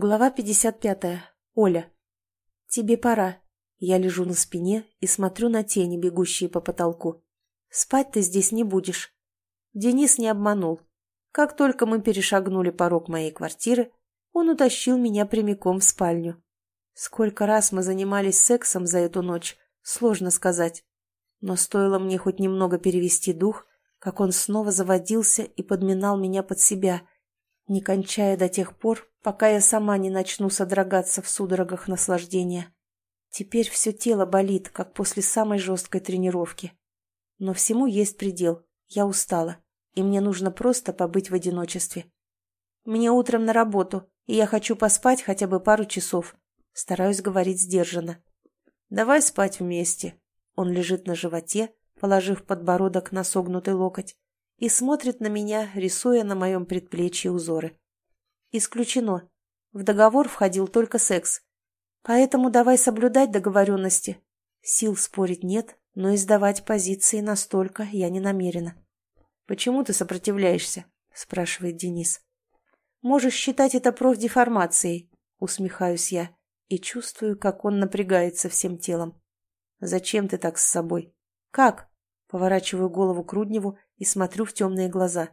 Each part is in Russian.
Глава 55. Оля. «Тебе пора». Я лежу на спине и смотрю на тени, бегущие по потолку. «Спать ты здесь не будешь». Денис не обманул. Как только мы перешагнули порог моей квартиры, он утащил меня прямиком в спальню. Сколько раз мы занимались сексом за эту ночь, сложно сказать. Но стоило мне хоть немного перевести дух, как он снова заводился и подминал меня под себя – не кончая до тех пор, пока я сама не начну содрогаться в судорогах наслаждения. Теперь все тело болит, как после самой жесткой тренировки. Но всему есть предел. Я устала, и мне нужно просто побыть в одиночестве. Мне утром на работу, и я хочу поспать хотя бы пару часов. Стараюсь говорить сдержанно. «Давай спать вместе». Он лежит на животе, положив подбородок на согнутый локоть и смотрит на меня, рисуя на моем предплечье узоры. Исключено. В договор входил только секс. Поэтому давай соблюдать договоренности. Сил спорить нет, но издавать позиции настолько я не намерена. «Почему ты сопротивляешься?» – спрашивает Денис. «Можешь считать это профдеформацией», – усмехаюсь я и чувствую, как он напрягается всем телом. «Зачем ты так с собой?» «Как?» – поворачиваю голову к Рудневу и смотрю в темные глаза.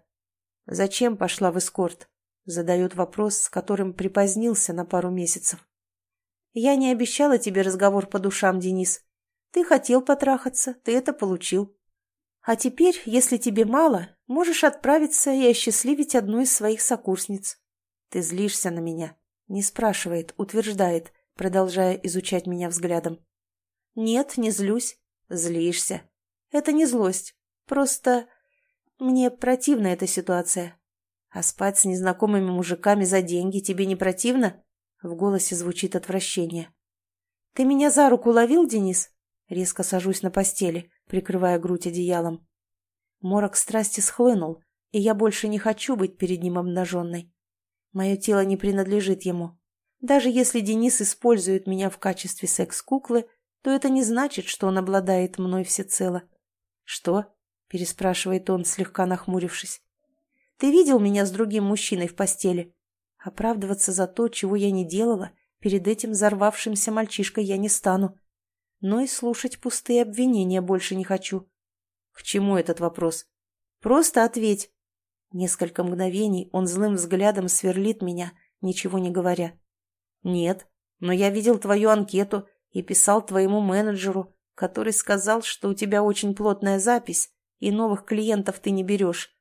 «Зачем пошла в эскорт?» Задает вопрос, с которым припозднился на пару месяцев. «Я не обещала тебе разговор по душам, Денис. Ты хотел потрахаться, ты это получил. А теперь, если тебе мало, можешь отправиться и осчастливить одну из своих сокурсниц. Ты злишься на меня?» Не спрашивает, утверждает, продолжая изучать меня взглядом. «Нет, не злюсь. Злишься. Это не злость. Просто мне противна эта ситуация. А спать с незнакомыми мужиками за деньги тебе не противно? В голосе звучит отвращение. Ты меня за руку ловил, Денис? Резко сажусь на постели, прикрывая грудь одеялом. Морок страсти схлынул, и я больше не хочу быть перед ним обнаженной. Мое тело не принадлежит ему. Даже если Денис использует меня в качестве секс-куклы, то это не значит, что он обладает мной всецело. Что? — переспрашивает он, слегка нахмурившись. «Ты видел меня с другим мужчиной в постели? Оправдываться за то, чего я не делала, перед этим взорвавшимся мальчишкой я не стану. Но и слушать пустые обвинения больше не хочу». «К чему этот вопрос?» «Просто ответь». Несколько мгновений он злым взглядом сверлит меня, ничего не говоря. «Нет, но я видел твою анкету и писал твоему менеджеру, который сказал, что у тебя очень плотная запись, и новых клиентов ты не берешь.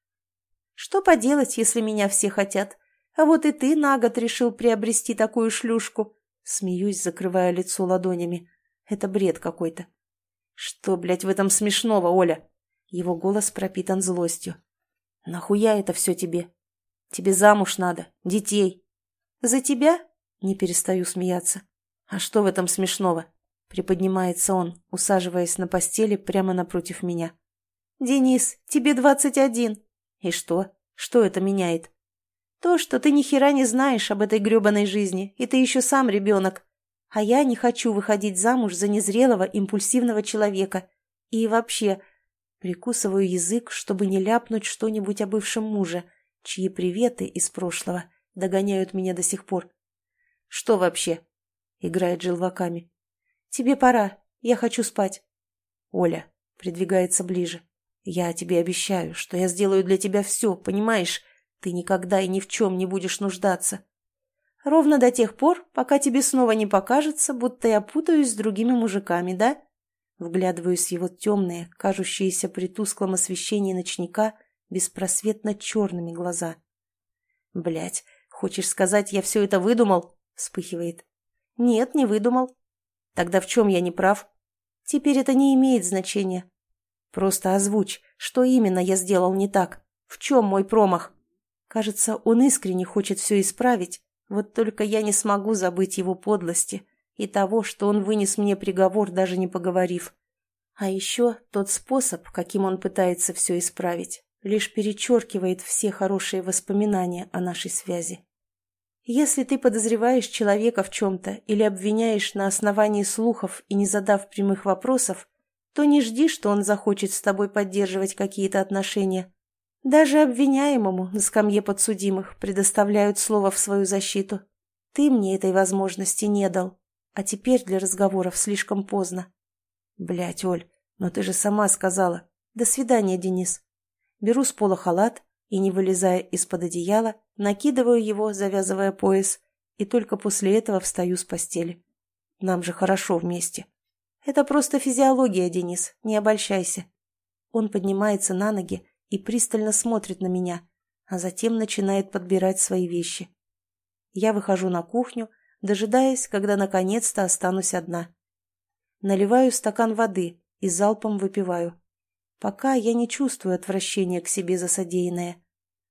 Что поделать, если меня все хотят? А вот и ты на год решил приобрести такую шлюшку. Смеюсь, закрывая лицо ладонями. Это бред какой-то. Что, блядь, в этом смешного, Оля? Его голос пропитан злостью. Нахуя это все тебе? Тебе замуж надо, детей. За тебя? Не перестаю смеяться. А что в этом смешного? Приподнимается он, усаживаясь на постели прямо напротив меня. «Денис, тебе двадцать один». «И что? Что это меняет?» «То, что ты ни хера не знаешь об этой гребаной жизни, и ты еще сам ребенок. А я не хочу выходить замуж за незрелого, импульсивного человека. И вообще...» Прикусываю язык, чтобы не ляпнуть что-нибудь о бывшем муже, чьи приветы из прошлого догоняют меня до сих пор. «Что вообще?» — играет желваками. «Тебе пора. Я хочу спать». Оля придвигается ближе. Я тебе обещаю, что я сделаю для тебя все, понимаешь? Ты никогда и ни в чем не будешь нуждаться. Ровно до тех пор, пока тебе снова не покажется, будто я путаюсь с другими мужиками, да? Вглядываюсь в его темные, кажущиеся при тусклом освещении ночника, беспросветно черными глаза. Блять, хочешь сказать, я все это выдумал? Вспыхивает. Нет, не выдумал. Тогда в чем я не прав? Теперь это не имеет значения. Просто озвучь, что именно я сделал не так. В чем мой промах? Кажется, он искренне хочет все исправить, вот только я не смогу забыть его подлости и того, что он вынес мне приговор, даже не поговорив. А еще тот способ, каким он пытается все исправить, лишь перечеркивает все хорошие воспоминания о нашей связи. Если ты подозреваешь человека в чем-то или обвиняешь на основании слухов и не задав прямых вопросов, то не жди, что он захочет с тобой поддерживать какие-то отношения. Даже обвиняемому на скамье подсудимых предоставляют слово в свою защиту. Ты мне этой возможности не дал, а теперь для разговоров слишком поздно. Блять, Оль, но ты же сама сказала. До свидания, Денис. Беру с пола халат и, не вылезая из-под одеяла, накидываю его, завязывая пояс, и только после этого встаю с постели. Нам же хорошо вместе. Это просто физиология, Денис, не обольщайся. Он поднимается на ноги и пристально смотрит на меня, а затем начинает подбирать свои вещи. Я выхожу на кухню, дожидаясь, когда наконец-то останусь одна. Наливаю стакан воды и залпом выпиваю. Пока я не чувствую отвращения к себе за содеянное,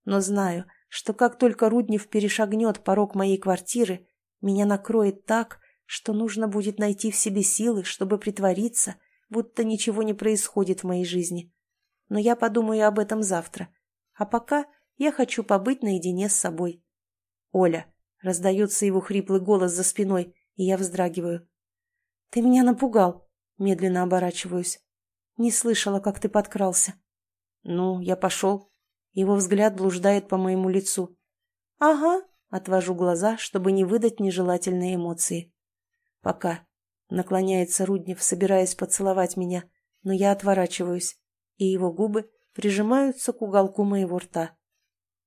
но знаю, что как только Руднев перешагнет порог моей квартиры, меня накроет так, что нужно будет найти в себе силы, чтобы притвориться, будто ничего не происходит в моей жизни. Но я подумаю об этом завтра. А пока я хочу побыть наедине с собой. «Оля!» — раздается его хриплый голос за спиной, и я вздрагиваю. «Ты меня напугал!» — медленно оборачиваюсь. «Не слышала, как ты подкрался». «Ну, я пошел», его взгляд блуждает по моему лицу. «Ага», — отвожу глаза, чтобы не выдать нежелательные эмоции. «Пока», — наклоняется Руднев, собираясь поцеловать меня, но я отворачиваюсь, и его губы прижимаются к уголку моего рта.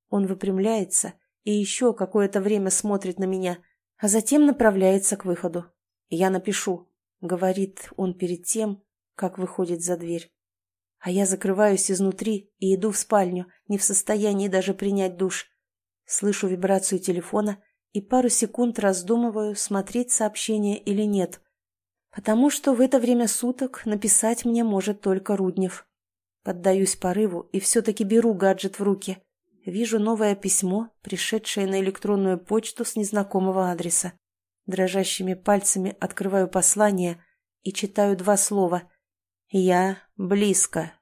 Он выпрямляется и еще какое-то время смотрит на меня, а затем направляется к выходу. «Я напишу», — говорит он перед тем, как выходит за дверь. А я закрываюсь изнутри и иду в спальню, не в состоянии даже принять душ. Слышу вибрацию телефона и пару секунд раздумываю, смотреть сообщение или нет. Потому что в это время суток написать мне может только Руднев. Поддаюсь порыву и все-таки беру гаджет в руки. Вижу новое письмо, пришедшее на электронную почту с незнакомого адреса. Дрожащими пальцами открываю послание и читаю два слова – «Я близко».